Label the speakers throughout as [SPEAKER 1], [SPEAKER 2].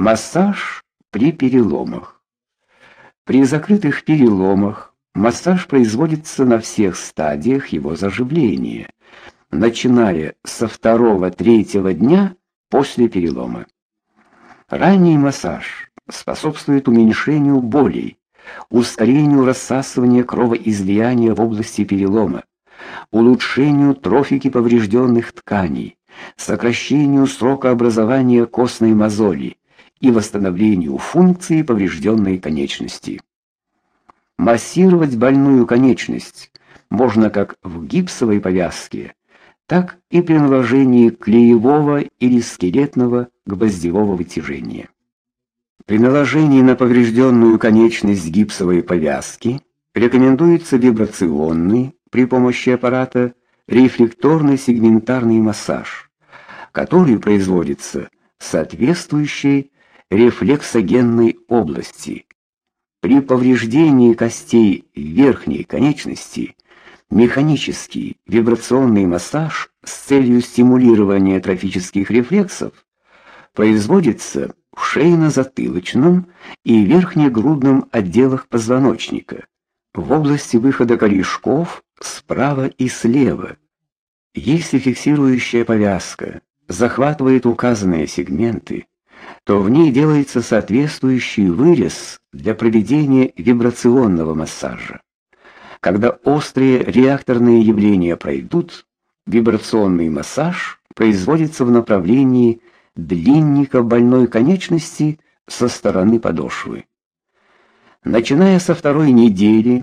[SPEAKER 1] Массаж при переломах. При закрытых переломах массаж производится на всех стадиях его заживления, начиная со второго-третьего дня после перелома. Ранний массаж способствует уменьшению болей, ускорению рассасывания кровоизлияния в области перелома, улучшению трофики поврежденных тканей, сокращению срока образования костной мозоли и восстановлению функции поврежденной конечности. Массировать больную конечность можно как в гипсовой повязке, так и при наложении клеевого или скелетного гвоздевого вытяжения. При наложении на поврежденную конечность гипсовой повязки рекомендуется вибрационный при помощи аппарата рефлекторный сегментарный массаж, который производится соответствующей рефлексогенной области. При повреждении костей верхней конечности механический вибрационный массаж с целью стимулирования трофических рефлексов производится в шейно-затылочном и верхнегрудном отделах позвоночника, в области выхода корешков справа и слева. Если фиксирующая повязка захватывает указанные сегменты, то в ней делается соответствующий вырез для проведения вибрационного массажа. Когда острые реакторные явления пройдут, вибрационный массаж производится в направлении длинника больной конечности со стороны подошвы. Начиная со второй недели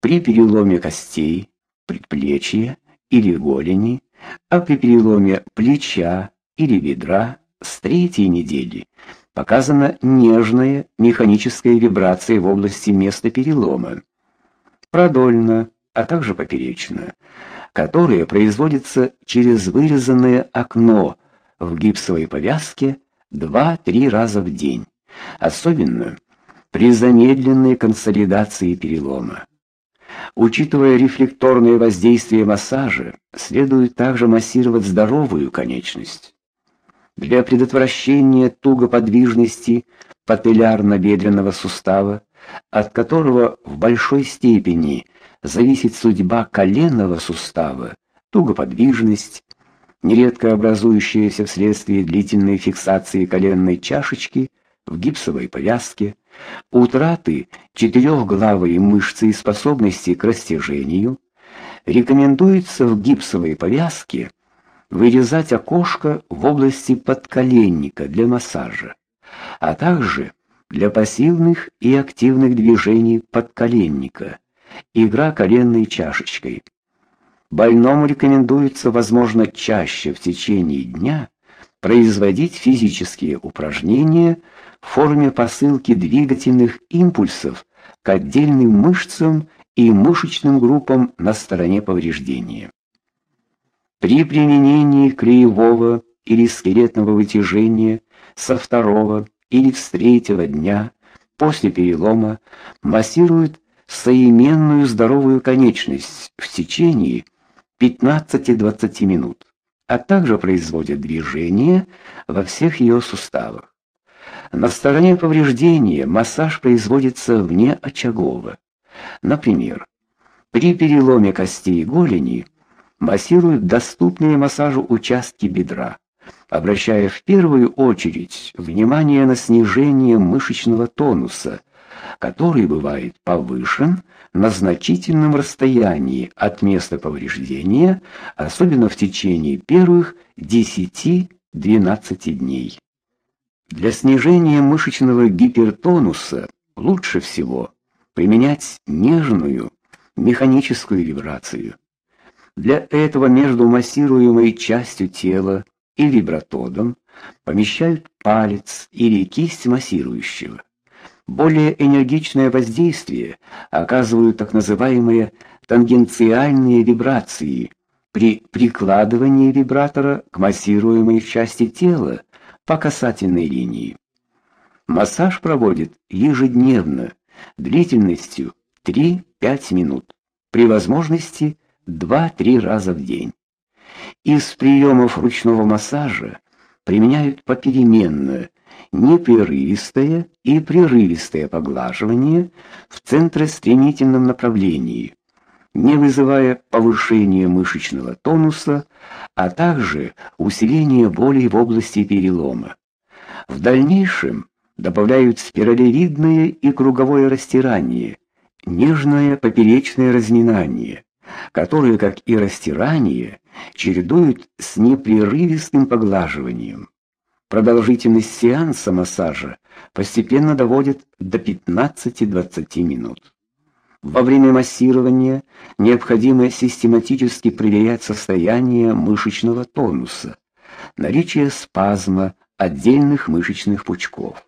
[SPEAKER 1] при переломе костей предплечья или голени, а при переломе плеча или бедра с третьей недели показана нежная механическая вибрация в области места перелома, продольно, а также поперечно, которая производится через вырезанное окно в гипсовой повязке 2-3 раза в день, особенно при замедленной консолидации перелома. Учитывая рефлекторное воздействие массажа, следует также массировать здоровую конечность. Для предотвращения тугоподвижности пателлярно-бедренного сустава, от которого в большой степени зависит судьба коленного сустава, тугоподвижность, нередко образующаяся вследствие длительной фиксации коленной чашечки в гипсовой повязке, утраты четырехглавой мышцы и способности к растяжению, рекомендуется в гипсовой повязке вырезать окошко в области подколенника для массажа, а также для пассивных и активных движений подколенника, игра коленной чашечкой. Больному рекомендуется, возможно, чаще в течение дня производить физические упражнения в форме посылки двигательных импульсов к отдельным мышцам и мышечным группам на стороне повреждения. При применении клеевого или скелетного вытяжения со второго или с третьего дня после перелома массируют соименную здоровую конечность в течение 15-20 минут, а также производят движения во всех ее суставах. На стороне повреждения массаж производится вне очагово. Например, при переломе костей голени массируют доступные массажу участки бедра, обращая в первую очередь внимание на снижение мышечного тонуса, который бывает повышен на значительном расстоянии от места повреждения, особенно в течение первых 10-12 дней. Для снижения мышечного гипертонуса лучше всего применять нежную механическую вибрацию. Для этого между массируемой частью тела и вибратодом помещают палец или кисть массирующего. Более энергичное воздействие оказывают так называемые тангенциальные вибрации при прикладывании вибратора к массируемой части тела по касательной линии. Массаж проводит ежедневно, длительностью 3-5 минут, при возможности 2-3 раза в день. Из приемов ручного массажа применяют попеременно непрерывистое и прерывистое поглаживание в центростремительном направлении, не вызывая повышения мышечного тонуса, а также усиления боли в области перелома. В дальнейшем добавляют спиралевидное и круговое растирание, нежное поперечное разминание, которые, как и растирание, чередуют с непрерывистым поглаживанием. Продолжительность сеанса массажа постепенно доводит до 15-20 минут. Во время массирования необходимо систематически проверять состояние мышечного тонуса, наличие спазма отдельных мышечных пучков.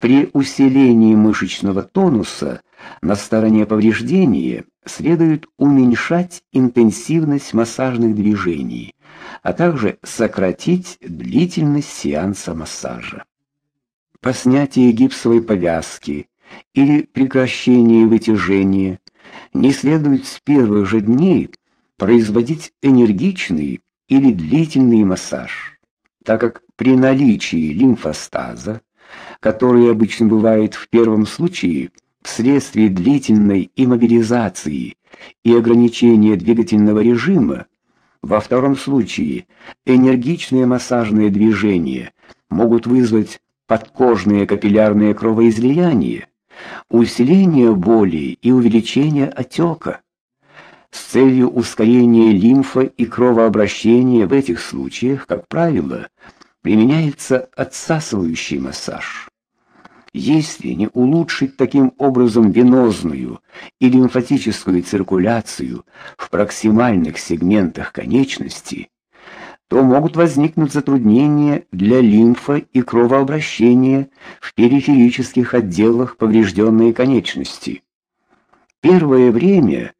[SPEAKER 1] При усилении мышечного тонуса на стороне повреждения следует уменьшать интенсивность массажных движений, а также сократить длительность сеанса массажа. По снятии гипсовой повязки или прекращении вытяжения не следует с первых же дней производить энергичный или длительный массаж, так как при наличии лимфостаза, который обычно бывает в первом случае вследствие длительной иммобилизации и ограничения двигательного режима, во втором случае энергичные массажные движения могут вызвать подкожные капиллярные кровоизлияния, усиление боли и увеличение отека. С целью ускорения лимфа и кровообращения в этих случаях, как правило, применяется отсасывающий массаж. Если не улучшить таким образом венозную и лимфатическую циркуляцию в проксимальных сегментах конечности, то могут возникнуть затруднения для лимфа и кровообращения в периферических отделах поврежденной конечности. Первое время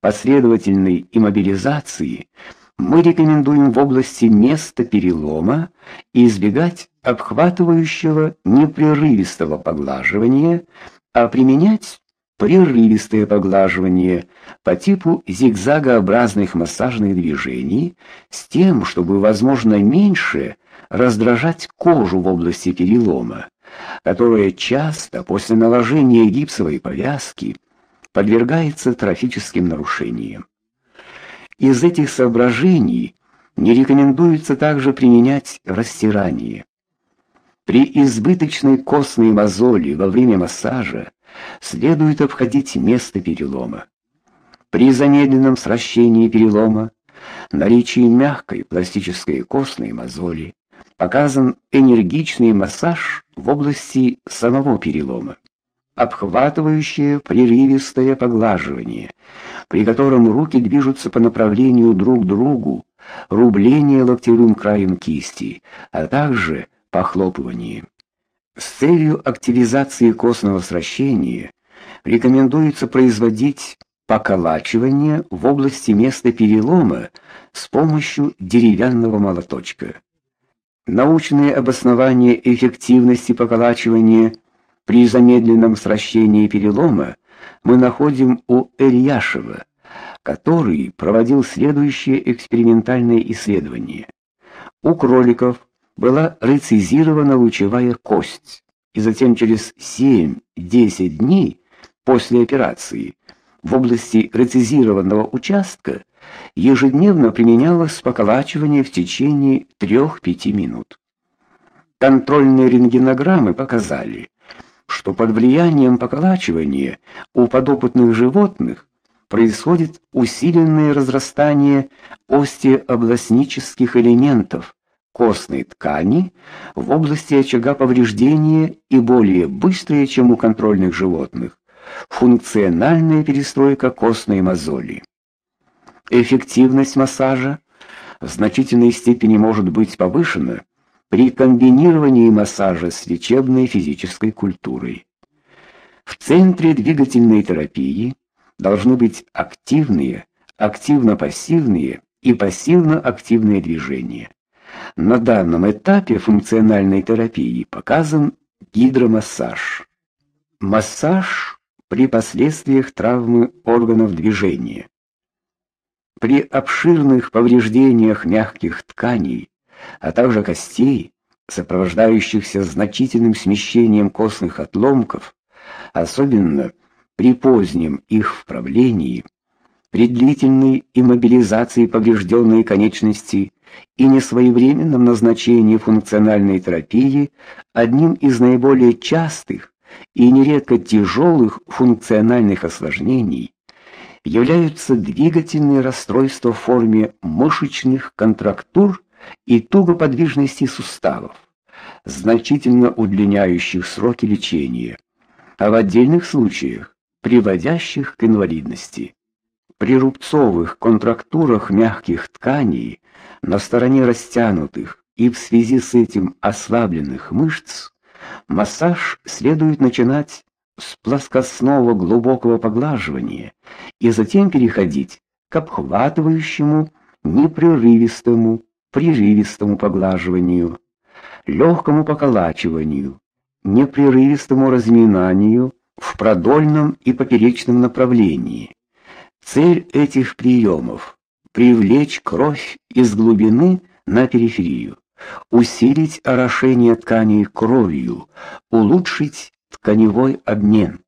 [SPEAKER 1] последовательной иммобилизации мы рекомендуем в области места перелома избегать обхватывающего непрерывистого поглаживания, а применять прерывистое поглаживание по типу зигзагообразных массажных движений с тем, чтобы возможно меньше раздражать кожу в области перелома, которая часто после наложения гипсовой повязки подвергается трофическим нарушениям. Из этих соображений не рекомендуется также применять растирание. При избыточной костной мозоли во время массажа следует обходить место перелома. При замедленном сращении перелома, наличии мягкой пластической костной мозоли, показан энергичный массаж в области самого перелома, обхватывающее прерывистое поглаживание, при котором руки движутся по направлению друг к другу, рубление локтевым краем кисти, а также похлопывание. С целью активизации костного сращения рекомендуется производить поколачивание в области места перелома с помощью деревянного молоточка. Научные обоснования эффективности поколачивания при замедленном сращении перелома мы находим у Ильяшева, который проводил следующее экспериментальное исследование. У кроликов была рецизирована лучевая кость, и затем через 7-10 дней после операции в области рецизированного участка ежедневно применялось поколачивание в течение 3-5 минут. Контрольные рентгенограммы показали, что под влиянием поколачивания у подопытных животных происходит усиленное разрастание остеобластнических элементов, костной ткани в области очага повреждения и более быстрая, чем у контрольных животных, функциональная перестройка костной мозоли. Эффективность массажа в значительной степени может быть повышена при комбинировании массажа с лечебной физической культурой. В центре двигательной терапии должны быть активные, активно-пассивные и пассивно-активные движения. На данном этапе функциональной терапии показан гидромассаж. Массаж при последствиях травмы органов движения. При обширных повреждениях мягких тканей, а также костей, сопровождающихся значительным смещением костных отломков, особенно при позднем их вправлении, при длительной иммобилизации поврежденной конечности и несвоевременном назначении функциональной терапии одним из наиболее частых и нередко тяжелых функциональных осложнений являются двигательные расстройства в форме мышечных контрактур и тугоподвижности суставов, значительно удлиняющих сроки лечения, а в отдельных случаях приводящих к инвалидности. При рубцовых контрактурах мягких тканей на стороне растянутых и в связи с этим ослабленных мышц массаж следует начинать с плоскостного глубокого поглаживания и затем переходить к обхватывающему непрерывистому прерывистому поглаживанию, легкому поколачиванию, непрерывистому разминанию в продольном и поперечном направлении. Цель этих приемов — привлечь кровь из глубины на периферию, усилить орошение тканей кровью, улучшить тканевой обмен.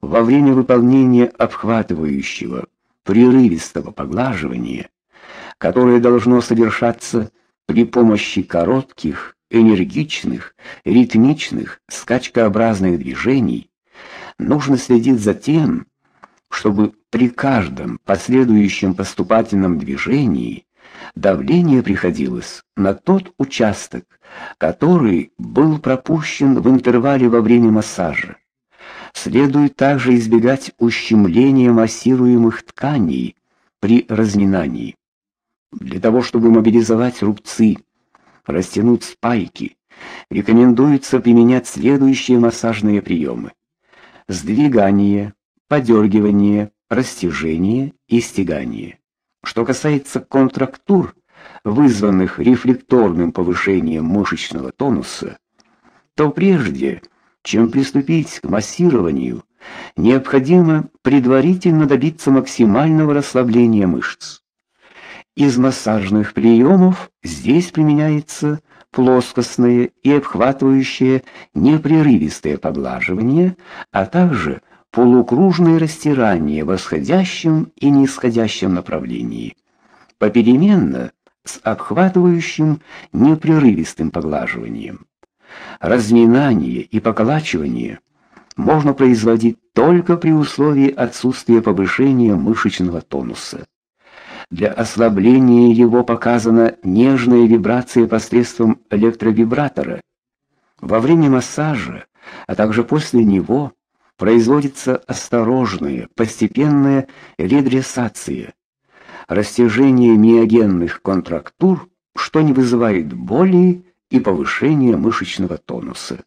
[SPEAKER 1] Во время выполнения обхватывающего, прерывистого поглаживания которое должно совершаться при помощи коротких, энергичных, ритмичных, скачкообразных движений, нужно следить за тем, чтобы при каждом последующем поступательном движении давление приходилось на тот участок, который был пропущен в интервале во время массажа. Следует также избегать ущемления массируемых тканей при разминании. Для того, чтобы мобилизовать рубцы, растянуть спайки, рекомендуется применять следующие массажные приемы: сдвигание, подергивание, растяжение и стягание. Что касается контрактур, вызванных рефлекторным повышением мышечного тонуса, то прежде, чем приступить к массированию, необходимо предварительно добиться максимального расслабления мышц. Из массажных приемов здесь применяется плоскостное и обхватывающее непрерывистое поглаживание, а также полукружное растирание в восходящем и нисходящем направлении, попеременно с обхватывающим непрерывистым поглаживанием. Разминание и поколачивание можно производить только при условии отсутствия повышения мышечного тонуса. Для ослабления его показана нежная вибрация посредством электровибратора. Во время массажа, а также после него производится осторожная, постепенная редрессация, растяжение миогенных контрактур, что не вызывает боли и повышения мышечного тонуса.